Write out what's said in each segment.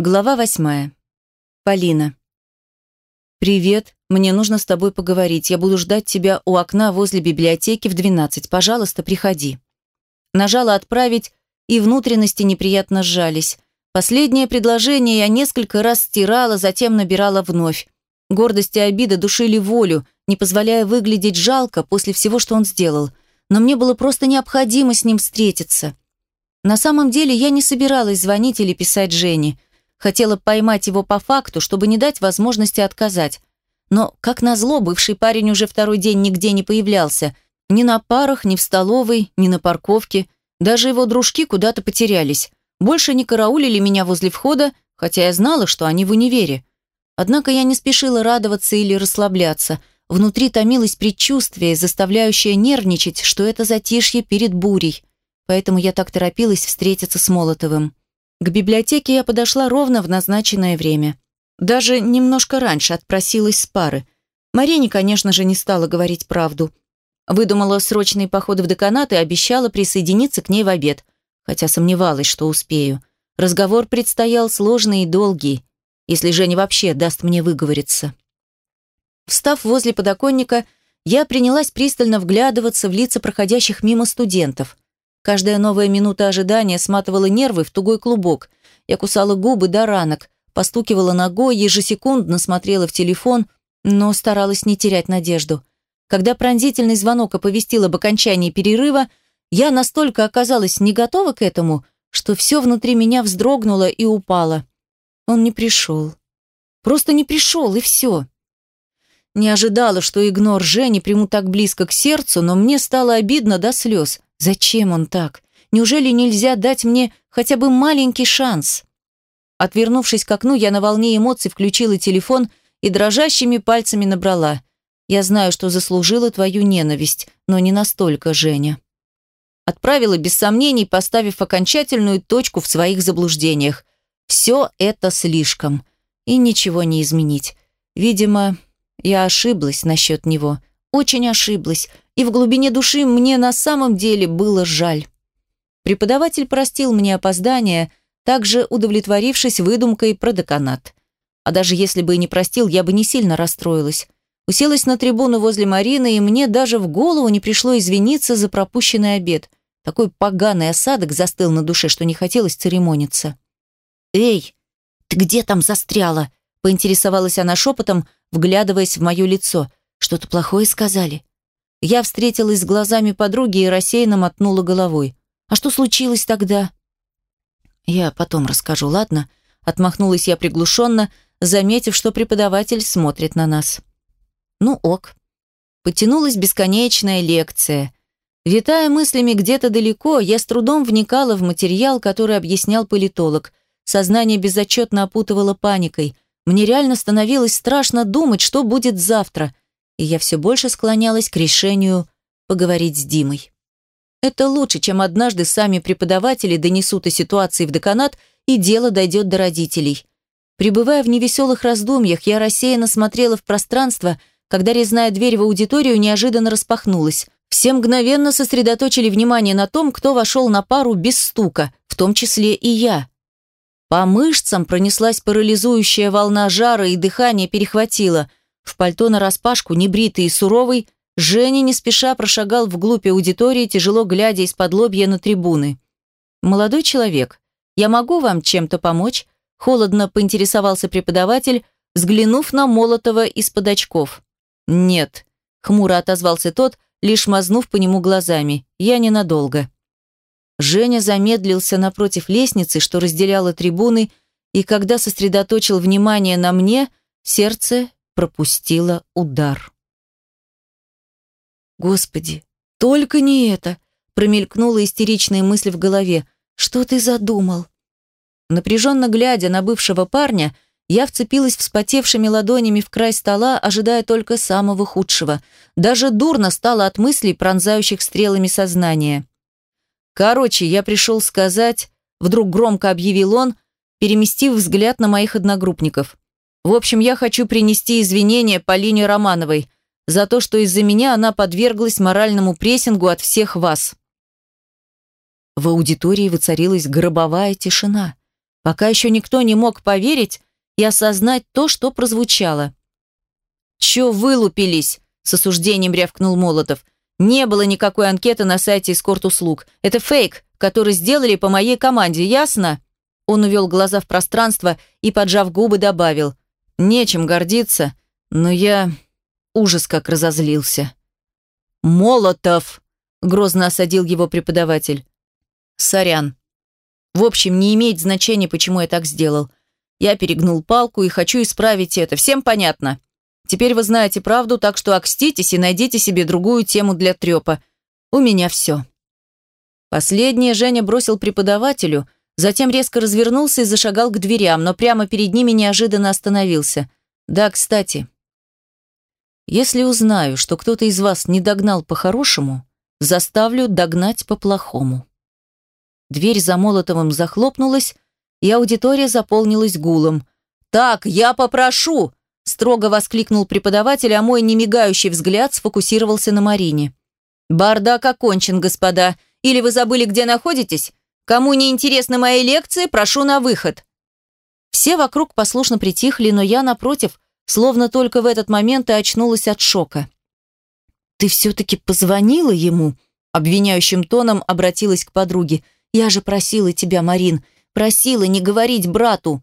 Глава восьмая. Полина. «Привет. Мне нужно с тобой поговорить. Я буду ждать тебя у окна возле библиотеки в 12. Пожалуйста, приходи». Нажала «Отправить», и внутренности неприятно сжались. Последнее предложение я несколько раз стирала, затем набирала вновь. Гордость и обида душили волю, не позволяя выглядеть жалко после всего, что он сделал. Но мне было просто необходимо с ним встретиться. На самом деле я не собиралась звонить или писать Жене. Хотела поймать его по факту, чтобы не дать возможности отказать. Но, как назло, бывший парень уже второй день нигде не появлялся. Ни на парах, ни в столовой, ни на парковке. Даже его дружки куда-то потерялись. Больше не караулили меня возле входа, хотя я знала, что они в универе. Однако я не спешила радоваться или расслабляться. Внутри томилось предчувствие, заставляющее нервничать, что это затишье перед бурей. Поэтому я так торопилась встретиться с Молотовым. К библиотеке я подошла ровно в назначенное время. Даже немножко раньше отпросилась с пары. Марине, конечно же, не стала говорить правду. Выдумала срочный поход в деканат и обещала присоединиться к ней в обед, хотя сомневалась, что успею. Разговор предстоял сложный и долгий, если Женя вообще даст мне выговориться. Встав возле подоконника, я принялась пристально вглядываться в лица проходящих мимо студентов – Каждая новая минута ожидания сматывала нервы в тугой клубок. Я кусала губы до ранок, постукивала ногой, ежесекундно смотрела в телефон, но старалась не терять надежду. Когда пронзительный звонок оповестил об окончании перерыва, я настолько оказалась не готова к этому, что все внутри меня вздрогнуло и упало. Он не пришел. Просто не пришел, и все. Не ожидала, что игнор Жени приму так близко к сердцу, но мне стало обидно до слез. Зачем он так? Неужели нельзя дать мне хотя бы маленький шанс? Отвернувшись к окну, я на волне эмоций включила телефон и дрожащими пальцами набрала. «Я знаю, что заслужила твою ненависть, но не настолько, Женя». Отправила без сомнений, поставив окончательную точку в своих заблуждениях. Все это слишком. И ничего не изменить. Видимо, я ошиблась насчет него. Очень ошиблась и в глубине души мне на самом деле было жаль. Преподаватель простил мне опоздание, также удовлетворившись выдумкой про деканат. А даже если бы и не простил, я бы не сильно расстроилась. Уселась на трибуну возле Марины, и мне даже в голову не пришло извиниться за пропущенный обед. Такой поганый осадок застыл на душе, что не хотелось церемониться. «Эй, ты где там застряла?» — поинтересовалась она шепотом, вглядываясь в мое лицо. «Что-то плохое сказали?» Я встретилась с глазами подруги и рассеянно мотнула головой. «А что случилось тогда?» «Я потом расскажу, ладно?» Отмахнулась я приглушенно, заметив, что преподаватель смотрит на нас. «Ну ок». Потянулась бесконечная лекция. Витая мыслями где-то далеко, я с трудом вникала в материал, который объяснял политолог. Сознание безотчетно опутывало паникой. Мне реально становилось страшно думать, что будет завтра – и я все больше склонялась к решению поговорить с Димой. Это лучше, чем однажды сами преподаватели донесут о ситуации в деканат, и дело дойдет до родителей. Пребывая в невеселых раздумьях, я рассеянно смотрела в пространство, когда резная дверь в аудиторию неожиданно распахнулась. Все мгновенно сосредоточили внимание на том, кто вошел на пару без стука, в том числе и я. По мышцам пронеслась парализующая волна жара, и дыхание перехватило. В пальто нараспашку, небритый и суровый, Женя не спеша прошагал вглубь аудитории, тяжело глядя из-под лобья на трибуны. «Молодой человек, я могу вам чем-то помочь?» Холодно поинтересовался преподаватель, взглянув на Молотова из-под очков. «Нет», — хмуро отозвался тот, лишь мазнув по нему глазами. «Я ненадолго». Женя замедлился напротив лестницы, что разделяла трибуны, и когда сосредоточил внимание на мне, сердце пропустила удар. «Господи, только не это!» промелькнула истеричная мысль в голове. «Что ты задумал?» Напряженно глядя на бывшего парня, я вцепилась вспотевшими ладонями в край стола, ожидая только самого худшего. Даже дурно стало от мыслей, пронзающих стрелами сознания. «Короче, я пришел сказать...» Вдруг громко объявил он, переместив взгляд на моих одногруппников. В общем, я хочу принести извинения Полине Романовой за то, что из-за меня она подверглась моральному прессингу от всех вас. В аудитории воцарилась гробовая тишина. Пока еще никто не мог поверить и осознать то, что прозвучало. «Че вылупились?» – с осуждением рявкнул Молотов. «Не было никакой анкеты на сайте эскорт-услуг. Это фейк, который сделали по моей команде, ясно?» Он увел глаза в пространство и, поджав губы, добавил. «Нечем гордиться, но я ужас как разозлился». «Молотов!» – грозно осадил его преподаватель. «Сорян. В общем, не имеет значения, почему я так сделал. Я перегнул палку и хочу исправить это. Всем понятно?» Теперь вы знаете правду, так что окститесь и найдите себе другую тему для трепа. У меня все». Последнее Женя бросил преподавателю, затем резко развернулся и зашагал к дверям, но прямо перед ними неожиданно остановился. «Да, кстати, если узнаю, что кто-то из вас не догнал по-хорошему, заставлю догнать по-плохому». Дверь за Молотовым захлопнулась, и аудитория заполнилась гулом. «Так, я попрошу!» строго воскликнул преподаватель, а мой немигающий взгляд сфокусировался на Марине. «Бардак окончен, господа. Или вы забыли, где находитесь? Кому не интересны мои лекции, прошу на выход». Все вокруг послушно притихли, но я, напротив, словно только в этот момент и очнулась от шока. «Ты все-таки позвонила ему?» Обвиняющим тоном обратилась к подруге. «Я же просила тебя, Марин, просила не говорить брату».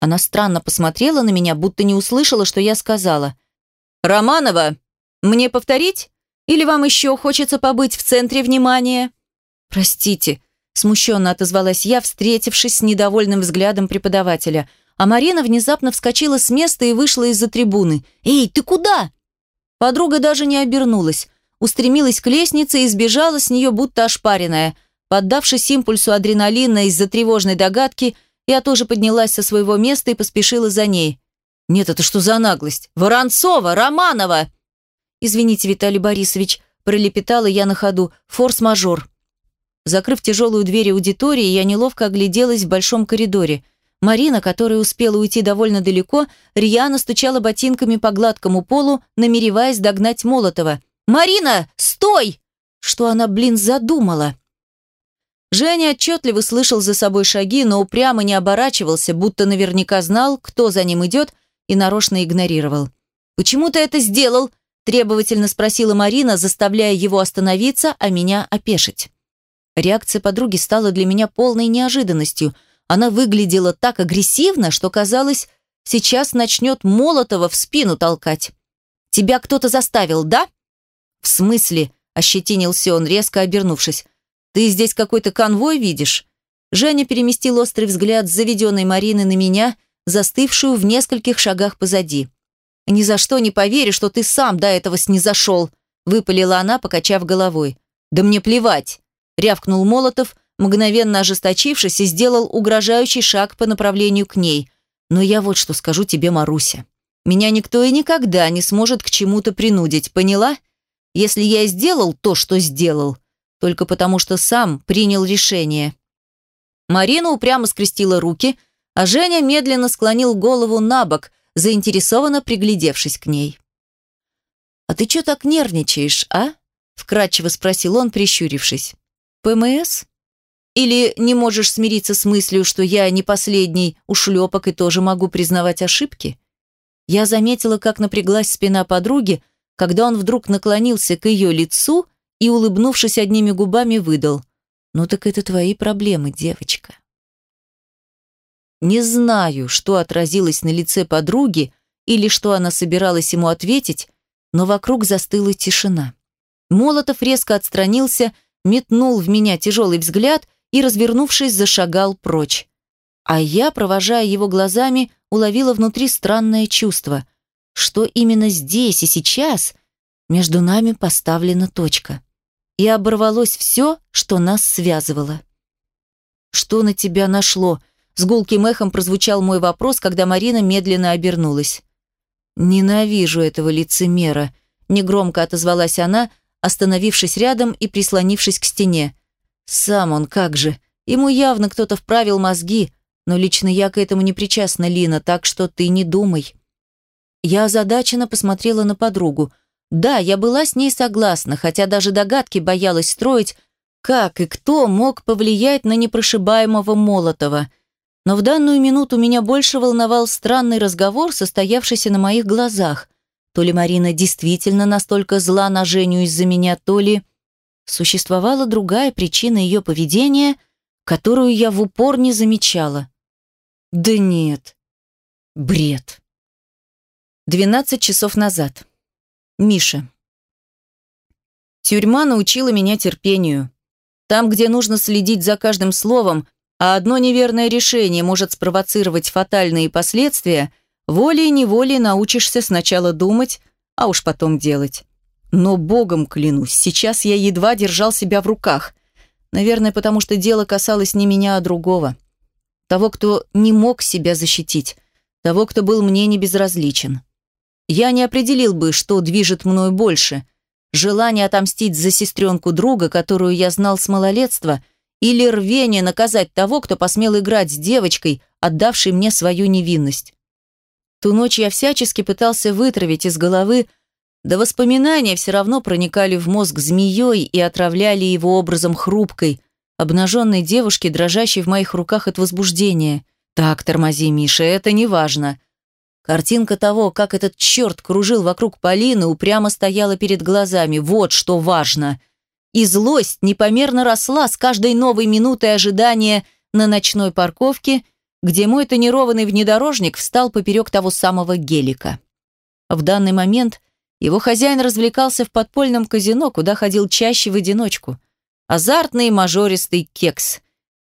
Она странно посмотрела на меня, будто не услышала, что я сказала. «Романова, мне повторить? Или вам еще хочется побыть в центре внимания?» «Простите», – смущенно отозвалась я, встретившись с недовольным взглядом преподавателя. А Марина внезапно вскочила с места и вышла из-за трибуны. «Эй, ты куда?» Подруга даже не обернулась. Устремилась к лестнице и сбежала с нее, будто ошпаренная. Поддавшись импульсу адреналина из-за тревожной догадки – я тоже поднялась со своего места и поспешила за ней. «Нет, это что за наглость? Воронцова! Романова!» «Извините, Виталий Борисович», – пролепетала я на ходу. «Форс-мажор». Закрыв тяжелую дверь аудитории, я неловко огляделась в большом коридоре. Марина, которая успела уйти довольно далеко, рьяно стучала ботинками по гладкому полу, намереваясь догнать Молотова. «Марина, стой!» Что она, блин, задумала? Женя отчетливо слышал за собой шаги, но упрямо не оборачивался, будто наверняка знал, кто за ним идет, и нарочно игнорировал. «Почему ты это сделал?» – требовательно спросила Марина, заставляя его остановиться, а меня опешить. Реакция подруги стала для меня полной неожиданностью. Она выглядела так агрессивно, что казалось, сейчас начнет Молотова в спину толкать. «Тебя кто-то заставил, да?» «В смысле?» – ощетинился он, резко обернувшись. Ты здесь какой-то конвой видишь?» Женя переместил острый взгляд с заведенной Марины на меня, застывшую в нескольких шагах позади. «Ни за что не поверю, что ты сам до этого снизошел», выпалила она, покачав головой. «Да мне плевать», рявкнул Молотов, мгновенно ожесточившись и сделал угрожающий шаг по направлению к ней. «Но я вот что скажу тебе, Маруся. Меня никто и никогда не сможет к чему-то принудить, поняла? Если я сделал то, что сделал, только потому что сам принял решение. Марина упрямо скрестила руки, а Женя медленно склонил голову на бок, заинтересованно приглядевшись к ней. «А ты что так нервничаешь, а?» – вкратчиво спросил он, прищурившись. «ПМС? Или не можешь смириться с мыслью, что я не последний ушлепок и тоже могу признавать ошибки?» Я заметила, как напряглась спина подруги, когда он вдруг наклонился к ее лицу и, улыбнувшись одними губами, выдал. «Ну так это твои проблемы, девочка». Не знаю, что отразилось на лице подруги или что она собиралась ему ответить, но вокруг застыла тишина. Молотов резко отстранился, метнул в меня тяжелый взгляд и, развернувшись, зашагал прочь. А я, провожая его глазами, уловила внутри странное чувство, что именно здесь и сейчас между нами поставлена точка и оборвалось все, что нас связывало. «Что на тебя нашло?» С гулким эхом прозвучал мой вопрос, когда Марина медленно обернулась. «Ненавижу этого лицемера», — негромко отозвалась она, остановившись рядом и прислонившись к стене. «Сам он как же. Ему явно кто-то вправил мозги, но лично я к этому не причастна, Лина, так что ты не думай». Я озадаченно посмотрела на подругу. Да, я была с ней согласна, хотя даже догадки боялась строить, как и кто мог повлиять на непрошибаемого Молотова. Но в данную минуту меня больше волновал странный разговор, состоявшийся на моих глазах. То ли Марина действительно настолько зла на Женю из-за меня, то ли существовала другая причина ее поведения, которую я в упор не замечала. Да нет. Бред. 12 часов назад. Миша. Тюрьма научила меня терпению. Там, где нужно следить за каждым словом, а одно неверное решение может спровоцировать фатальные последствия, волей-неволей научишься сначала думать, а уж потом делать. Но богом клянусь, сейчас я едва держал себя в руках. Наверное, потому что дело касалось не меня, а другого. Того, кто не мог себя защитить. Того, кто был мне не безразличен. Я не определил бы, что движет мною больше. Желание отомстить за сестренку друга, которую я знал с малолетства, или рвение наказать того, кто посмел играть с девочкой, отдавшей мне свою невинность. Ту ночь я всячески пытался вытравить из головы, да воспоминания все равно проникали в мозг змеей и отравляли его образом хрупкой, обнаженной девушки, дрожащей в моих руках от возбуждения. «Так, тормози, Миша, это не важно». Картинка того, как этот черт кружил вокруг Полины, упрямо стояла перед глазами. Вот что важно и злость непомерно росла с каждой новой минутой ожидания на ночной парковке, где мой тонированный внедорожник встал поперек того самого гелика. В данный момент его хозяин развлекался в подпольном казино, куда ходил чаще в одиночку. Азартный мажористый кекс.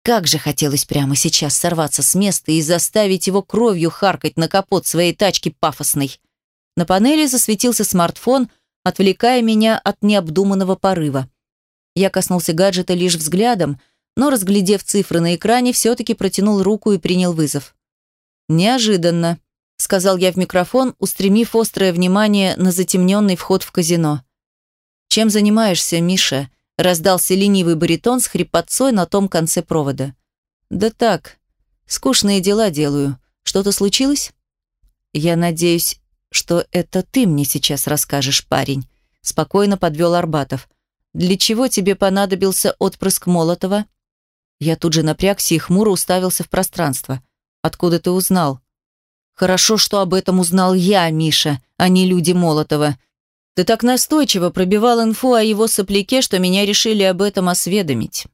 Как же хотелось прямо сейчас сорваться с места и заставить его кровью харкать на капот своей тачки пафосной. На панели засветился смартфон, отвлекая меня от необдуманного порыва. Я коснулся гаджета лишь взглядом, но, разглядев цифры на экране, все-таки протянул руку и принял вызов. «Неожиданно», — сказал я в микрофон, устремив острое внимание на затемненный вход в казино. «Чем занимаешься, Миша?» — раздался ленивый баритон с хрипотцой на том конце провода. «Да так, скучные дела делаю. Что-то случилось?» «Я надеюсь, что это ты мне сейчас расскажешь, парень», — спокойно подвел Арбатов. Для чего тебе понадобился отпрыск Молотова?» Я тут же напрягся и хмуро уставился в пространство. «Откуда ты узнал?» «Хорошо, что об этом узнал я, Миша, а не люди Молотова. Ты так настойчиво пробивал инфу о его сопляке, что меня решили об этом осведомить».